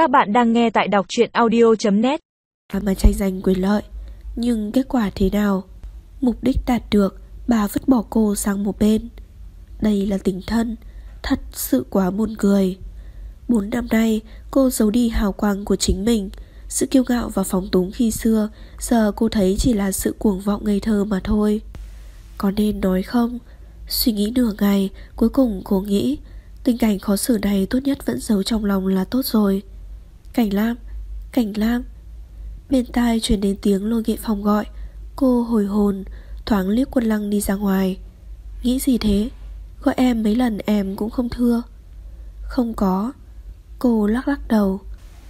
Các bạn đang nghe tại đọc truyện audio.net Mà tranh giành quyền lợi, Nhưng kết quả thế nào? Mục đích đạt được, Bà vứt bỏ cô sang một bên. Đây là tình thân, Thật sự quá buồn cười. Bốn năm nay, cô giấu đi hào quang của chính mình. Sự kiêu ngạo và phóng túng khi xưa, Giờ cô thấy chỉ là sự cuồng vọng ngây thơ mà thôi. Có nên nói không? Suy nghĩ nửa ngày, Cuối cùng cô nghĩ, Tình cảnh khó xử này tốt nhất vẫn giấu trong lòng là tốt rồi. Cảnh Lam Cảnh Lam. Bên tai truyền đến tiếng lôi nghệ phòng gọi. Cô hồi hồn, Thoáng liếc quân lăng đi ra ngoài. Nghĩ gì thế? Gọi em mấy lần em cũng không thưa. Không có. Cô lắc lắc đầu.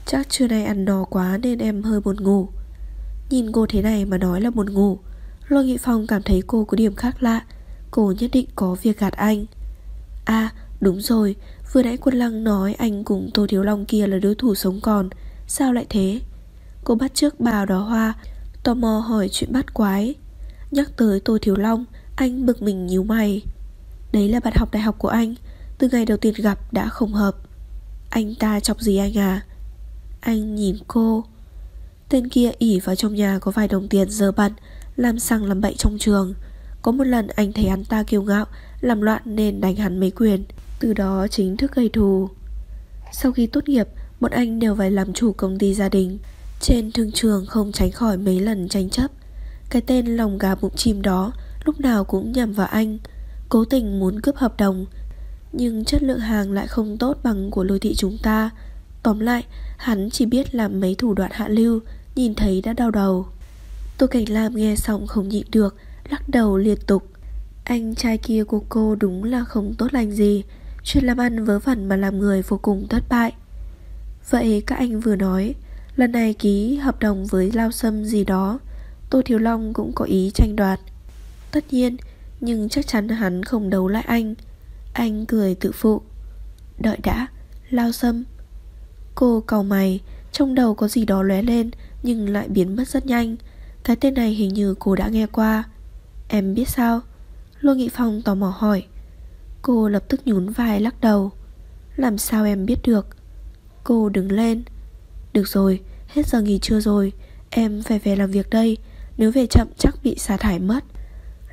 Chắc trưa nay ăn no quá nên em hơi buồn ngủ. Nhìn cô thế này mà nói là buồn ngủ. Lôi Nghị Phong cảm thấy cô có điểm khác lạ. Cô nhất định có việc gạt anh. À đúng rồi, Vừa nãy quân lăng nói anh cùng Tô Thiếu Long kia là đối thủ sống còn. Sao lại thế? Cô bắt trước bào đó hoa, Tò mò hỏi chuyện bắt quái. Nhắc tới Tô Thiếu Long, Anh bực mình nhíu mày. Đấy là bạn học đại học của anh, Từ ngày đầu tiên gặp đã không hợp. Anh ta chọc gì anh à? Anh nhìn cô. Tên kia ỉ vào trong nhà có vài đồng tiền giờ bận Làm xăng làm bậy trong trường. Có một lần anh thấy hắn ta kiêu ngạo, Làm loạn nên đánh hắn mấy quyền. Từ đó chính thức gây thù. Sau khi tốt nghiệp Bọn anh đều phải làm chủ công ty gia đình. Trên thương trường không tránh khỏi mấy lần tranh chấp. Cái tên lòng gà bụng chim đó Lúc nào cũng nhằm vào anh, Cố tình muốn cướp hợp đồng. Nhưng chất lượng hàng lại không tốt bằng của lôi thị chúng ta. Tóm lại, Hắn chỉ biết làm mấy thủ đoạn hạ lưu, Nhìn thấy đã đau đầu. Tô Cảnh Lam nghe xong không nhịn được, Lắc đầu liên tục. Anh trai kia của cô đúng là không tốt lành gì. Chuyện làm ăn vớ vẩn mà làm người vô cùng thất bại. Vậy các anh vừa nói, Lần này ký hợp đồng với Lao Sâm gì đó, Tô Thiếu Long cũng có ý tranh đoạt. Tất nhiên, Nhưng chắc chắn hắn không đấu lại anh. Anh cười tự phụ. Đợi đã, Lao Sâm. Cô cầu mày, Trong đầu có gì đó lóe lên, Nhưng lại biến mất rất nhanh. Cái tên này hình như cô đã nghe qua. Em biết sao? Lô Nghị Phong tò mò hỏi. Cô lập tức nhún vai lắc đầu. Làm sao em biết được? Cô đứng lên. Được rồi, hết giờ nghỉ trưa rồi. Em phải về làm việc đây. Nếu về chậm chắc bị sa thải mất.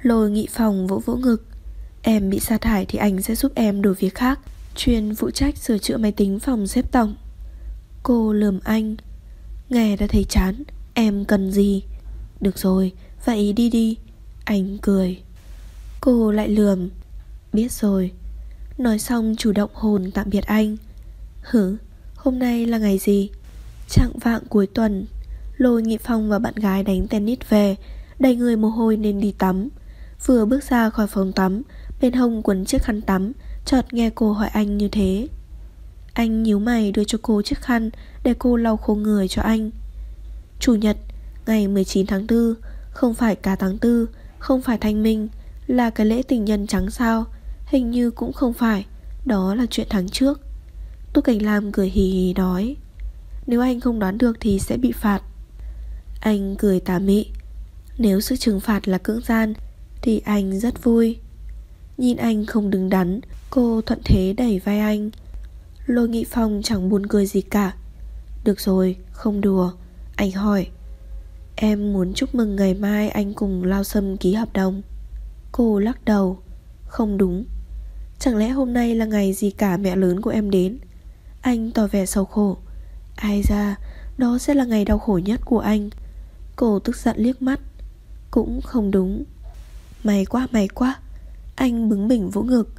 Lôi nghị phòng vỗ vỗ ngực. Em bị sa thải thì anh sẽ giúp em đổi việc khác. Chuyên phụ trách sửa chữa máy tính phòng xếp tổng. Cô lườm anh. Nghe đã thấy chán. Em cần gì? Được rồi, vậy đi đi. Anh cười. Cô lại lườm. Biết rồi. Nói xong chủ động hồn tạm biệt anh. Hử, hôm nay là ngày gì? Trạng vạng cuối tuần. Lôi Nghị Phong và bạn gái đánh tennis về Đầy người mồ hôi nên đi tắm. Vừa bước ra khỏi phòng tắm Bên hông quấn chiếc khăn tắm Chợt nghe cô hỏi anh như thế. Anh nhíu mày đưa cho cô chiếc khăn Để cô lau khô người cho anh. Chủ nhật Ngày 19 tháng 4 Không phải cả tháng 4 Không phải thanh minh Là cái lễ tình nhân trắng sao? Hình như cũng không phải. Đó là chuyện tháng trước. Tô Cảnh Lam cười hì hì nói Nếu anh không đoán được thì sẽ bị phạt. Anh cười tà mị Nếu sự trừng phạt là cưỡng gian Thì anh rất vui. Nhìn anh không đứng đắn Cô thuận thế đẩy vai anh. Lôi Nghị Phong chẳng buồn cười gì cả. Được rồi, không đùa. Anh hỏi Em muốn chúc mừng ngày mai anh cùng Lao Sâm ký hợp đồng. Cô lắc đầu Không đúng. Chẳng lẽ hôm nay là ngày gì cả mẹ lớn của em đến? Anh tỏ vẻ sầu khổ. Ai ra Đó sẽ là ngày đau khổ nhất của anh. Cô tức giận liếc mắt. Cũng không đúng. May quá may quá. Anh bứng bỉnh vỗ ngực.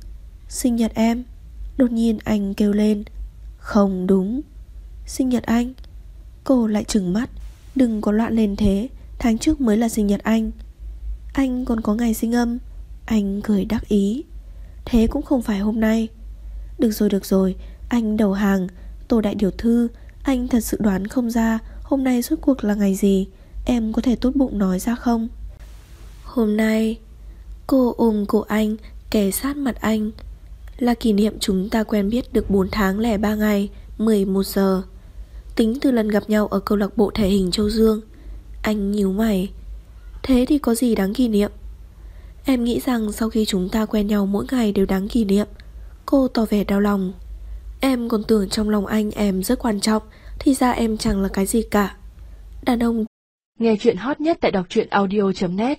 Sinh nhật em. Đột nhiên anh kêu lên. Không đúng. Sinh nhật anh. Cô lại trừng mắt. Đừng có loạn lên thế. Tháng trước mới là sinh nhật anh. Anh còn có ngày sinh âm. Anh cười đắc ý. Thế cũng không phải hôm nay. Được rồi được rồi, Anh đầu hàng Tô đại điều thư, Anh thật sự đoán không ra Hôm nay suốt cuộc là ngày gì, Em có thể tốt bụng nói ra không? Hôm nay, Cô ôm cổ anh, Kề sát mặt anh. Là kỷ niệm chúng ta quen biết được 4 tháng lẻ 3 ngày 11 giờ. Tính từ lần gặp nhau ở câu lạc bộ thể hình Châu Dương, Anh nhíu mày. Thế thì có gì đáng kỷ niệm? Em nghĩ rằng sau khi chúng ta quen nhau mỗi ngày đều đáng kỷ niệm. Cô tỏ vẻ đau lòng. Em còn tưởng trong lòng anh em rất quan trọng, Thì ra em chẳng là cái gì cả. Đàn ông Nghe chuyện hot nhất tại đọc truyện audio.net